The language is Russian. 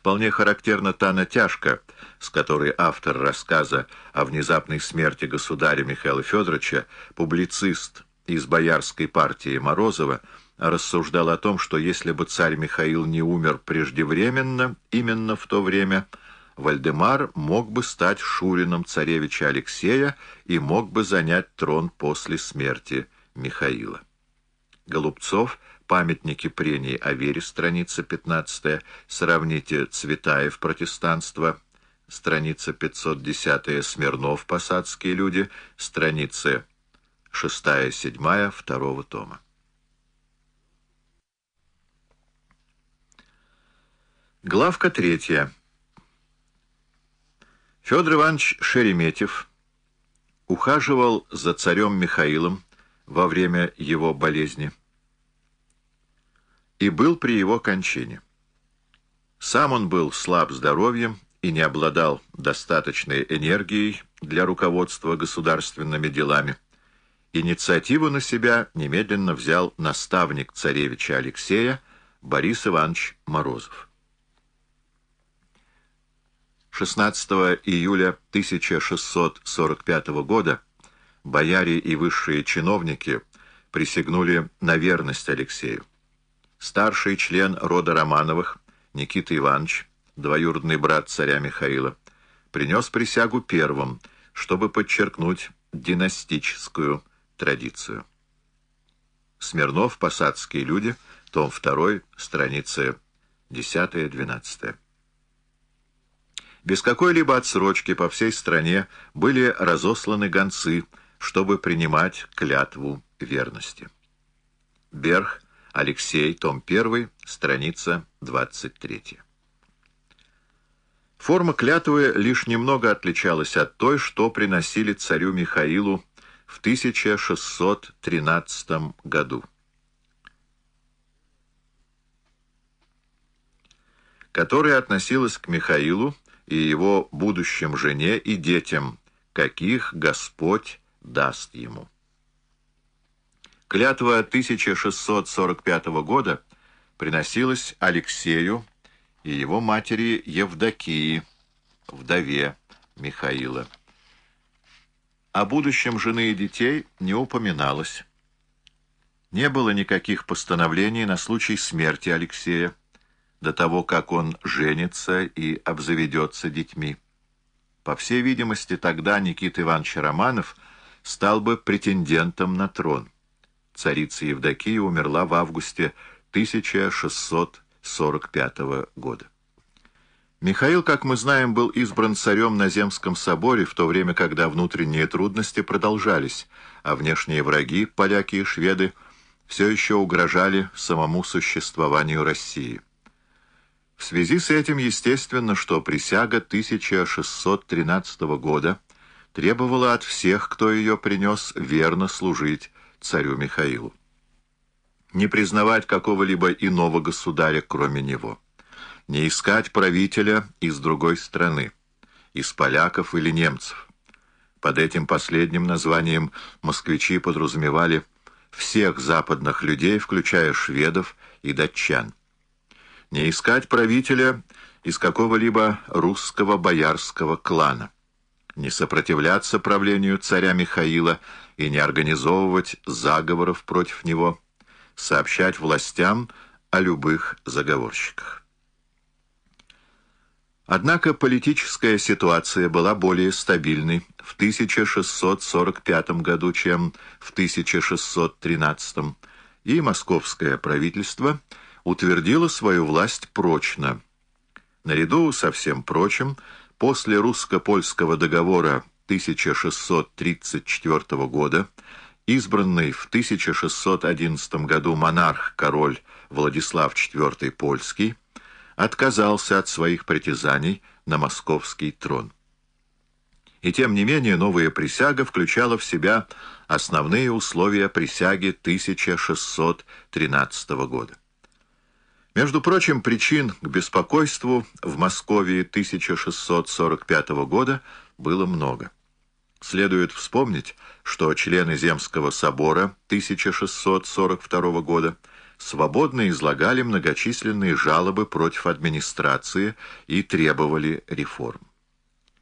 Вполне характерна та натяжка, с которой автор рассказа о внезапной смерти государя Михаила Федоровича, публицист из боярской партии Морозова, рассуждал о том, что если бы царь Михаил не умер преждевременно, именно в то время, Вальдемар мог бы стать шурином царевича Алексея и мог бы занять трон после смерти Михаила. Голубцов – Памятники прений о вере, страница 15, сравните Цветаев, протестанство, страница 510, Смирнов, посадские люди, страницы 6-7, второго тома. Главка третья. Федор Иванович Шереметьев ухаживал за царем Михаилом во время его болезни и был при его кончине. Сам он был слаб здоровьем и не обладал достаточной энергией для руководства государственными делами. Инициативу на себя немедленно взял наставник царевича Алексея Борис Иванович Морозов. 16 июля 1645 года бояре и высшие чиновники присягнули на верность Алексею. Старший член рода Романовых, Никита Иванович, двоюродный брат царя Михаила, принес присягу первым, чтобы подчеркнуть династическую традицию. Смирнов, «Посадские люди», том 2, страницы 10-12. Без какой-либо отсрочки по всей стране были разосланы гонцы, чтобы принимать клятву верности. Берх Алексей, том 1, страница 23. Форма клятвы лишь немного отличалась от той, что приносили царю Михаилу в 1613 году. которая относилась к Михаилу и его будущим жене и детям, каких Господь даст ему. Клятва 1645 года приносилась Алексею и его матери Евдокии, вдове Михаила. О будущем жены и детей не упоминалось. Не было никаких постановлений на случай смерти Алексея, до того, как он женится и обзаведется детьми. По всей видимости, тогда Никита Иванович Романов стал бы претендентом на трон царица Евдокия умерла в августе 1645 года. Михаил, как мы знаем, был избран царем на Земском соборе, в то время, когда внутренние трудности продолжались, а внешние враги, поляки и шведы, все еще угрожали самому существованию России. В связи с этим естественно, что присяга 1613 года требовала от всех, кто ее принес, верно служить царю Михаилу. Не признавать какого-либо иного государя, кроме него. Не искать правителя из другой страны, из поляков или немцев. Под этим последним названием москвичи подразумевали всех западных людей, включая шведов и датчан. Не искать правителя из какого-либо русского боярского клана. Не сопротивляться правлению царя Михаила и не организовывать заговоров против него, сообщать властям о любых заговорщиках. Однако политическая ситуация была более стабильной в 1645 году, чем в 1613, и московское правительство утвердило свою власть прочно. Наряду со всем прочим, после русско-польского договора 1634 года, избранный в 1611 году монарх-король Владислав IV Польский, отказался от своих притязаний на московский трон. И тем не менее новая присяга включала в себя основные условия присяги 1613 года. Между прочим, причин к беспокойству в Москве 1645 года было много. Следует вспомнить, что члены Земского собора 1642 года свободно излагали многочисленные жалобы против администрации и требовали реформ.